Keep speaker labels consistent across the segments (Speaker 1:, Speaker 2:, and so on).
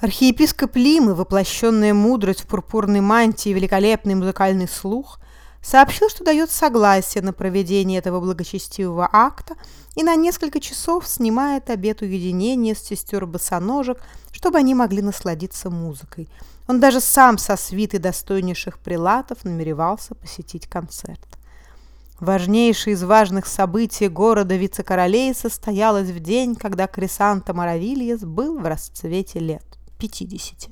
Speaker 1: Архиепископ Лимы, воплощенная мудрость в пурпурной мантии и великолепный музыкальный слух, сообщил, что дает согласие на проведение этого благочестивого акта и на несколько часов снимает обет уединения с сестер босоножек, чтобы они могли насладиться музыкой. Он даже сам со свитой достойнейших прилатов намеревался посетить концерт. Важнейшее из важных событий города вице-королей состоялось в день, когда Крисанта Моравильес был в расцвете лет – 50.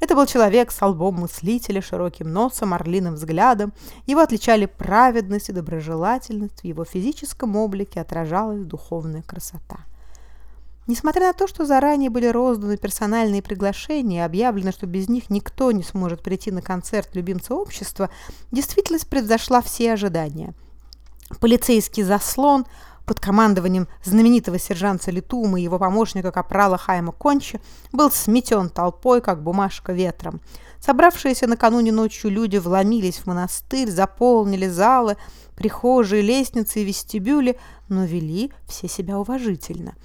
Speaker 1: Это был человек с лбом мыслителя, широким носом, орлиным взглядом. Его отличали праведность и доброжелательность, в его физическом облике отражалась духовная красота. Несмотря на то, что заранее были розданы персональные приглашения объявлено, что без них никто не сможет прийти на концерт любимца общества, действительность превзошла все ожидания. Полицейский заслон под командованием знаменитого сержанта Литума и его помощника капрала Хайма Кончи был сметен толпой, как бумажка ветром. Собравшиеся накануне ночью люди вломились в монастырь, заполнили залы, прихожие, лестницы и вестибюли, но вели все себя уважительно –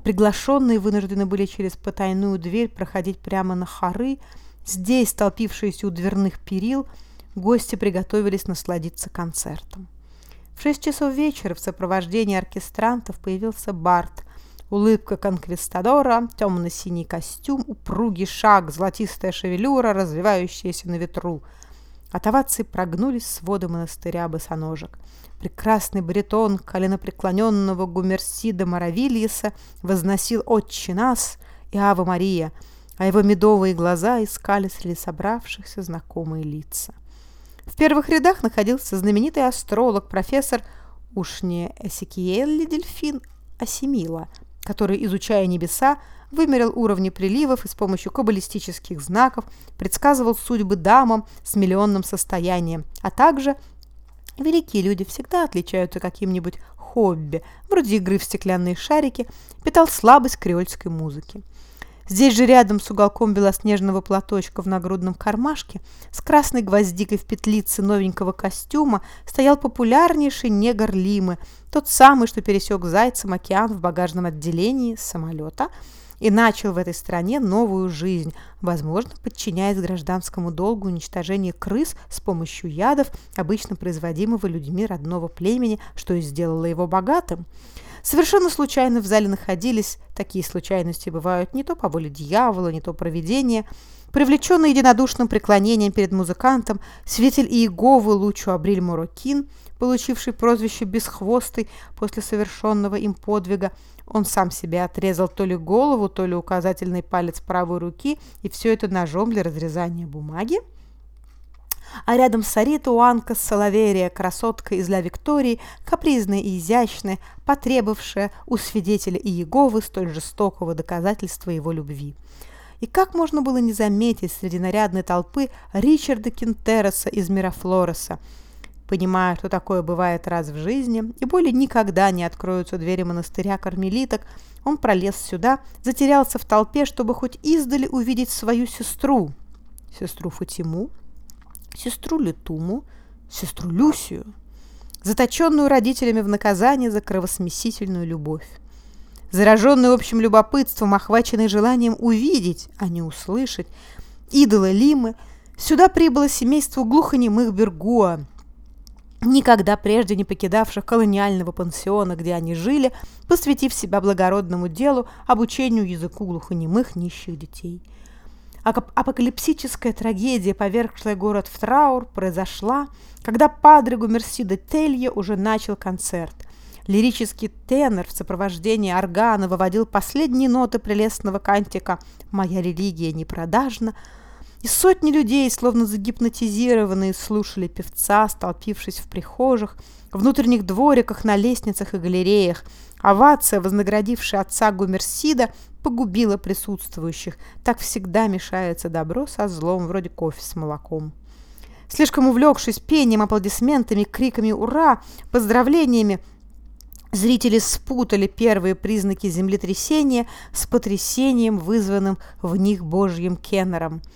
Speaker 1: а приглашенные вынуждены были через потайную дверь проходить прямо на хоры. Здесь, столпившиеся у дверных перил, гости приготовились насладиться концертом. В шесть часов вечера в сопровождении оркестрантов появился Барт. Улыбка конквистадора, темно-синий костюм, упругий шаг, золотистая шевелюра, развивающаяся на ветру. От прогнулись своды монастыря босоножек. Прекрасный баритон коленопреклоненного Гумерсида Моравильеса возносил «Отче нас» и «Ава Мария», а его медовые глаза искали среди собравшихся знакомые лица. В первых рядах находился знаменитый астролог, профессор уж не Эсикиэлли Дельфин, а Семила, который, изучая небеса, вымерил уровни приливов и с помощью каббалистических знаков предсказывал судьбы дамам с миллионным состоянием, а также Великие люди всегда отличаются каким-нибудь хобби, вроде игры в стеклянные шарики, питал слабость креольской музыке. Здесь же рядом с уголком белоснежного платочка в нагрудном кармашке с красной гвоздикой в петлице новенького костюма стоял популярнейший негр Лимы, тот самый, что пересек зайцем океан в багажном отделении самолета – и начал в этой стране новую жизнь, возможно, подчиняясь гражданскому долгу уничтожения крыс с помощью ядов, обычно производимого людьми родного племени, что и сделало его богатым. Совершенно случайно в зале находились, такие случайности бывают не то по воле дьявола, не то провидения, привлеченный единодушным преклонением перед музыкантом, свидетель Иеговы Лучу Абриль Мурокин, получивший прозвище «Бесхвостый» после совершенного им подвига, он сам себе отрезал то ли голову, то ли указательный палец правой руки, и все это ножом для разрезания бумаги. А рядом с Арита Уанка Соловерия, красотка из Ла Виктории, капризная и изящная, потребовавшая у свидетеля Иеговы столь жестокого доказательства его любви. И как можно было не заметить среди нарядной толпы Ричарда Кинтероса из Мирафлореса, Понимая, что такое бывает раз в жизни, и более никогда не откроются двери монастыря кармелиток, он пролез сюда, затерялся в толпе, чтобы хоть издали увидеть свою сестру. Сестру Фатиму, сестру Летуму, сестру Люсию, заточенную родителями в наказание за кровосмесительную любовь. Зараженный общим любопытством, охваченный желанием увидеть, а не услышать, идола Лимы, сюда прибыло семейство глухонемых Бергуа, никогда прежде не покидавших колониального пансиона, где они жили, посвятив себя благородному делу обучению языку глухонемых нищих детей. Апокалипсическая трагедия, повергшая город в траур, произошла, когда падре Гумерси де Телье уже начал концерт. Лирический тенор в сопровождении органа выводил последние ноты прелестного кантика «Моя религия не продажна», и сотни людей, словно загипнотизированные, слушали певца, столпившись в прихожих, внутренних двориках, на лестницах и галереях. Овация, вознаградившая отца Гумерсида, погубила присутствующих. Так всегда мешается добро со злом, вроде кофе с молоком. Слишком увлекшись пением, аплодисментами, криками «Ура!», поздравлениями, Зрители спутали первые признаки землетрясения с потрясением, вызванным в них Божьим Кеннером –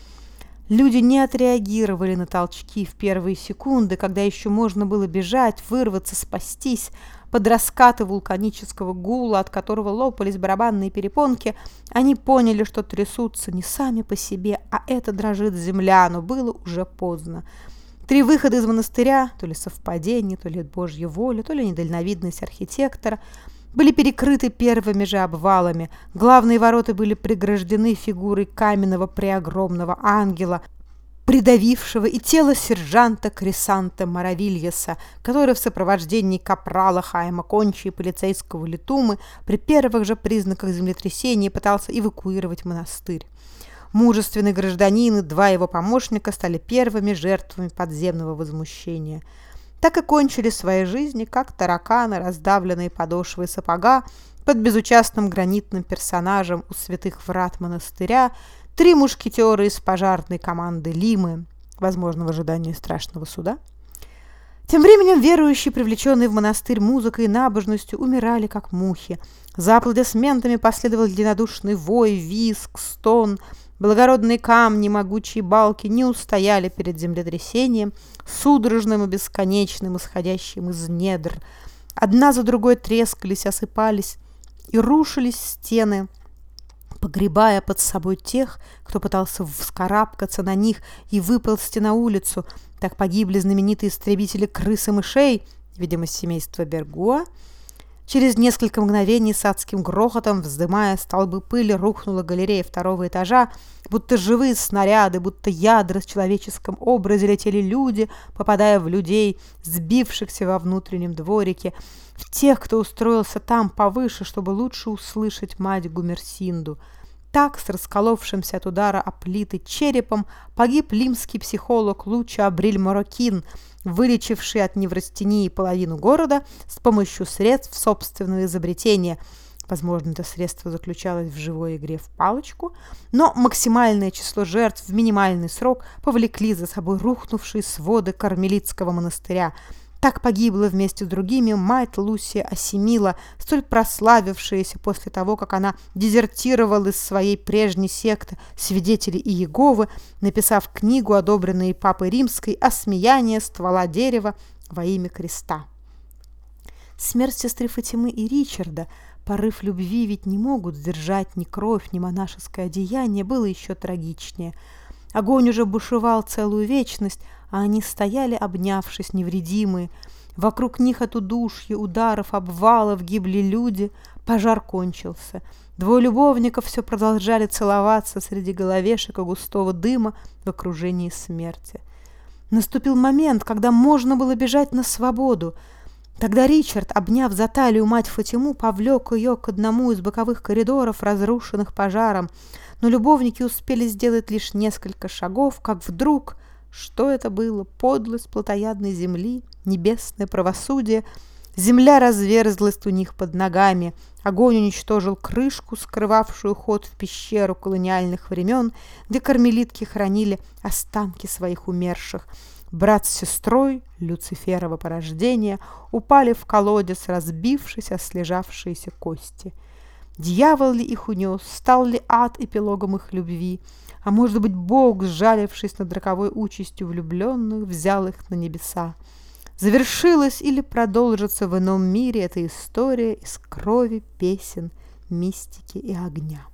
Speaker 1: Люди не отреагировали на толчки в первые секунды, когда еще можно было бежать, вырваться, спастись. под раскаты вулканического гула, от которого лопались барабанные перепонки, они поняли, что трясутся не сами по себе, а это дрожит земля, но было уже поздно. Три выхода из монастыря, то ли совпадение, то ли божья воля, то ли недальновидность архитектора, были перекрыты первыми же обвалами. Главные ворота были преграждены фигурой каменного преогромного ангела, придавившего и тело сержанта Крисанта Маравильеса, который в сопровождении капрала Хайма Кончи и полицейского Летумы при первых же признаках землетрясения пытался эвакуировать монастырь. Мужественный гражданин и два его помощника стали первыми жертвами подземного возмущения. Так и кончили свои жизни, как тараканы, раздавленные подошвой сапога, под безучастным гранитным персонажем у святых врат монастыря, три мушкетера из пожарной команды Лимы, возможно, в ожидании страшного суда. Тем временем верующие, привлеченные в монастырь музыкой и набожностью, умирали, как мухи. За аплодисментами последовал единодушный вой, виск, стон. Благородные камни, могучие балки не устояли перед землетрясением, судорожным и бесконечным, исходящим из недр. Одна за другой трескались, осыпались и рушились стены – погребая под собой тех, кто пытался вскарабкаться на них и выползти на улицу. Так погибли знаменитые истребители крыс и мышей, видимо, семейства Бергуа. Через несколько мгновений с адским грохотом, вздымая столбы пыли, рухнула галерея второго этажа, будто живые снаряды, будто ядра в человеческом образе летели люди, попадая в людей, сбившихся во внутреннем дворике, в тех, кто устроился там повыше, чтобы лучше услышать мать Гумерсинду. Так, с расколовшимся от удара о плиты черепом, погиб лимский психолог Луча Абриль Марокин, вылечивший от неврастении половину города с помощью средств собственного изобретения. Возможно, это средство заключалось в живой игре в палочку, но максимальное число жертв в минимальный срок повлекли за собой рухнувшие своды кармелитского монастыря – так погибла вместе с другими мать Лусия Асимила, столь прославившаяся после того, как она дезертировала из своей прежней секты свидетелей Иеговы, написав книгу, одобренную Папой Римской «Осмеяние ствола дерева во имя креста». Смерть сестры Фатимы и Ричарда, порыв любви ведь не могут сдержать ни кровь, ни монашеское одеяние, было еще трагичнее – Огонь уже бушевал целую вечность, а они стояли, обнявшись, невредимые. Вокруг них от удушья, ударов, обвалов гибли люди. Пожар кончился. Двое любовников все продолжали целоваться среди головешек и густого дыма в окружении смерти. Наступил момент, когда можно было бежать на свободу. Тогда Ричард, обняв за талию мать Фатиму, повлек ее к одному из боковых коридоров, разрушенных пожаром но любовники успели сделать лишь несколько шагов, как вдруг... Что это было? Подлость плотоядной земли, небесное правосудие. Земля разверзлась у них под ногами. Огонь уничтожил крышку, скрывавшую ход в пещеру колониальных времен, где кармелитки хранили останки своих умерших. Брат с сестрой, Люциферова порождения, упали в колодец, разбившись о слежавшиеся кости. Дьявол ли их унес, стал ли ад эпилогом их любви, а может быть, Бог, сжалившись над роковой участью влюбленных, взял их на небеса. Завершилась или продолжится в ином мире эта история из крови, песен, мистики и огня.